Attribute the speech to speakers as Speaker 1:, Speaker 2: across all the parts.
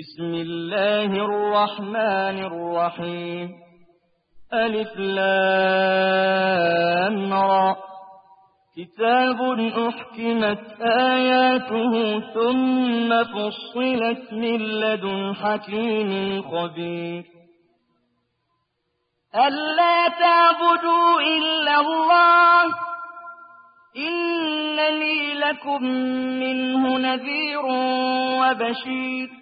Speaker 1: بسم الله الرحمن الرحيم. ألف لام را. كتاب أحكمت آياته ثم فصلت من لدن حكيم خبير.
Speaker 2: ألا تعبدوا إلا الله. إنني لكم منه نذير وبشير.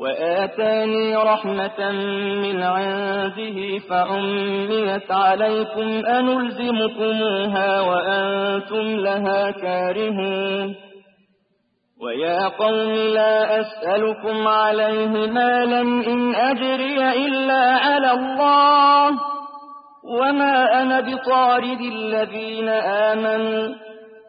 Speaker 2: وآتاني رحمة من عنده فعميت عليكم أنلزمكموها وأنتم لها كارهون ويا قوم لا أسألكم عليه مالا إن أجري إلا على الله وما أنا بطارد الذين آمنوا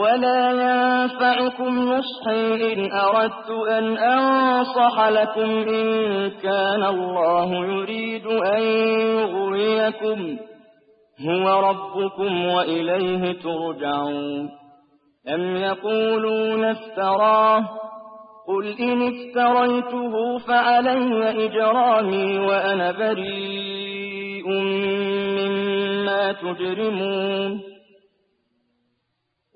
Speaker 2: ولا ينفعكم نصحي إن أردت أن أنصح لكم إن كان الله يريد أن يغويكم هو ربكم وإليه ترجعون أم يقولون افتراه قل إن افتريته فعلي إجرامي وأنا بريء مما تجرمون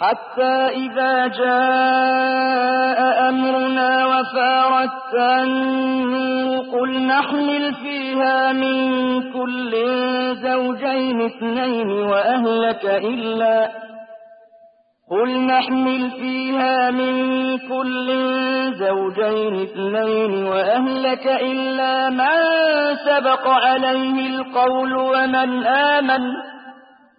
Speaker 2: حتى إذا جاء أمرنا وفارت قل نحمل فيها من كل زوجين اثنين وأهلك إلا قل نحمل فيها من كل زوجين اثنين وأهلك إلا من سبق عليه القول ومن آمن.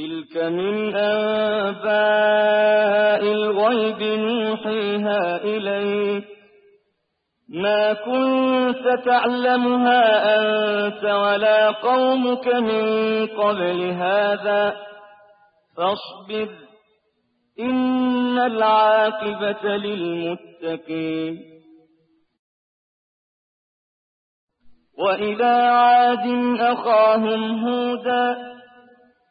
Speaker 2: تلك من أنباء الغيب نوحيها إليك ما كنت تعلمها أنت ولا قومك من قبل هذا فاصبر إن العاقبة للمتقين وإلى عاد أخاهم هودا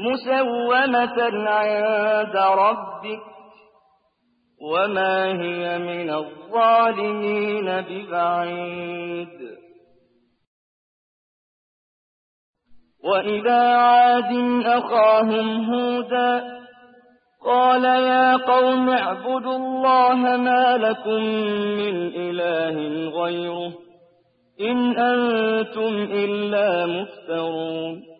Speaker 1: مسومة عند ربك وما هي من الظالمين ببعيد. وإذا عاد أخاهم هودا قال يا قوم اعبدوا الله ما لكم من إله غيره إن أنتم إلا مفترون.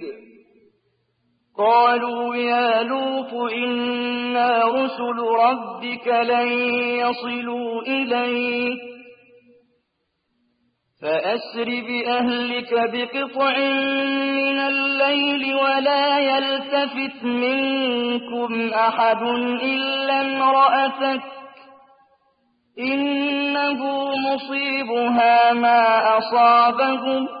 Speaker 1: قالوا يا لوط إنا رسل ربك لن يصلوا إليك. فأسر بأهلك بقطع من الليل ولا يلتفت منكم أحد إلا امرأتك. إنه مصيبها ما أصابهم.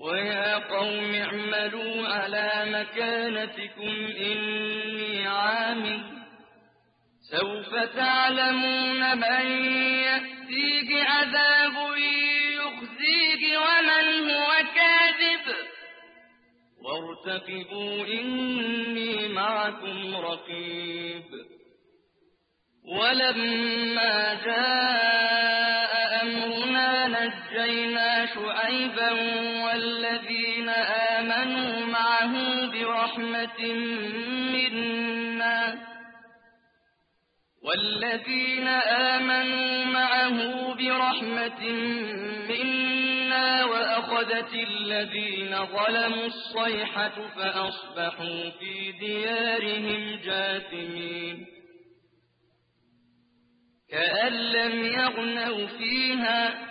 Speaker 2: ويا قوم اعملوا على مكانتكم إني عامل سوف تعلمون من يأتيك عذاب يخزيك ومن هو كاذب وارتقبوا إني معكم رقيب ولما جاء نجينا شعيبا والذين آمنوا معه برحمة منا والذين آمنوا معه برحمة منا وأخذت الذين ظلموا الصيحة فأصبحوا في ديارهم جاثمين كأن لم يغنوا فيها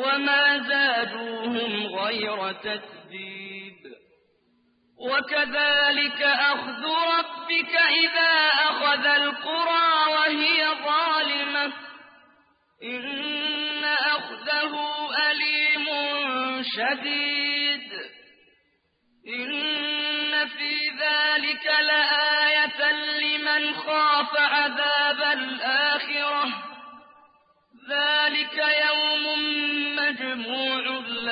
Speaker 1: وما زادوهم غير تتبيب وكذلك أخذ ربك إذا أخذ القرى وهي ظالمة. إن أخذه أليم شديد. إن في ذلك لآية لمن خاف عذاب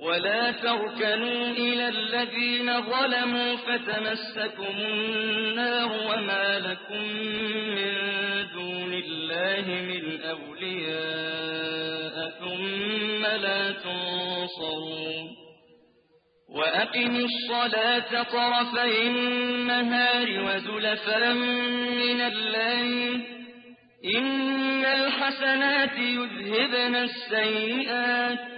Speaker 1: ولا تركنوا إلى الذين ظلموا فتمسكم النار وما لكم من دون الله من أولياء ثم لا تنصرون وأقم الصلاة طرفي النهار وزلفا من الليل إن الحسنات يذهبن السيئات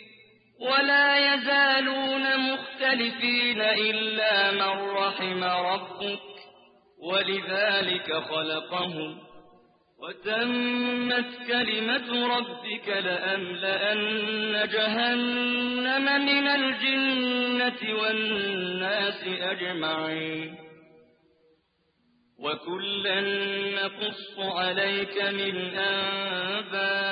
Speaker 1: ولا يزالون مختلفين إلا من رحم ربك ولذلك خلقهم وتمت كلمة ربك لأملأن جهنم من الجنة والناس أجمعين وكلا نقص عليك من أنباء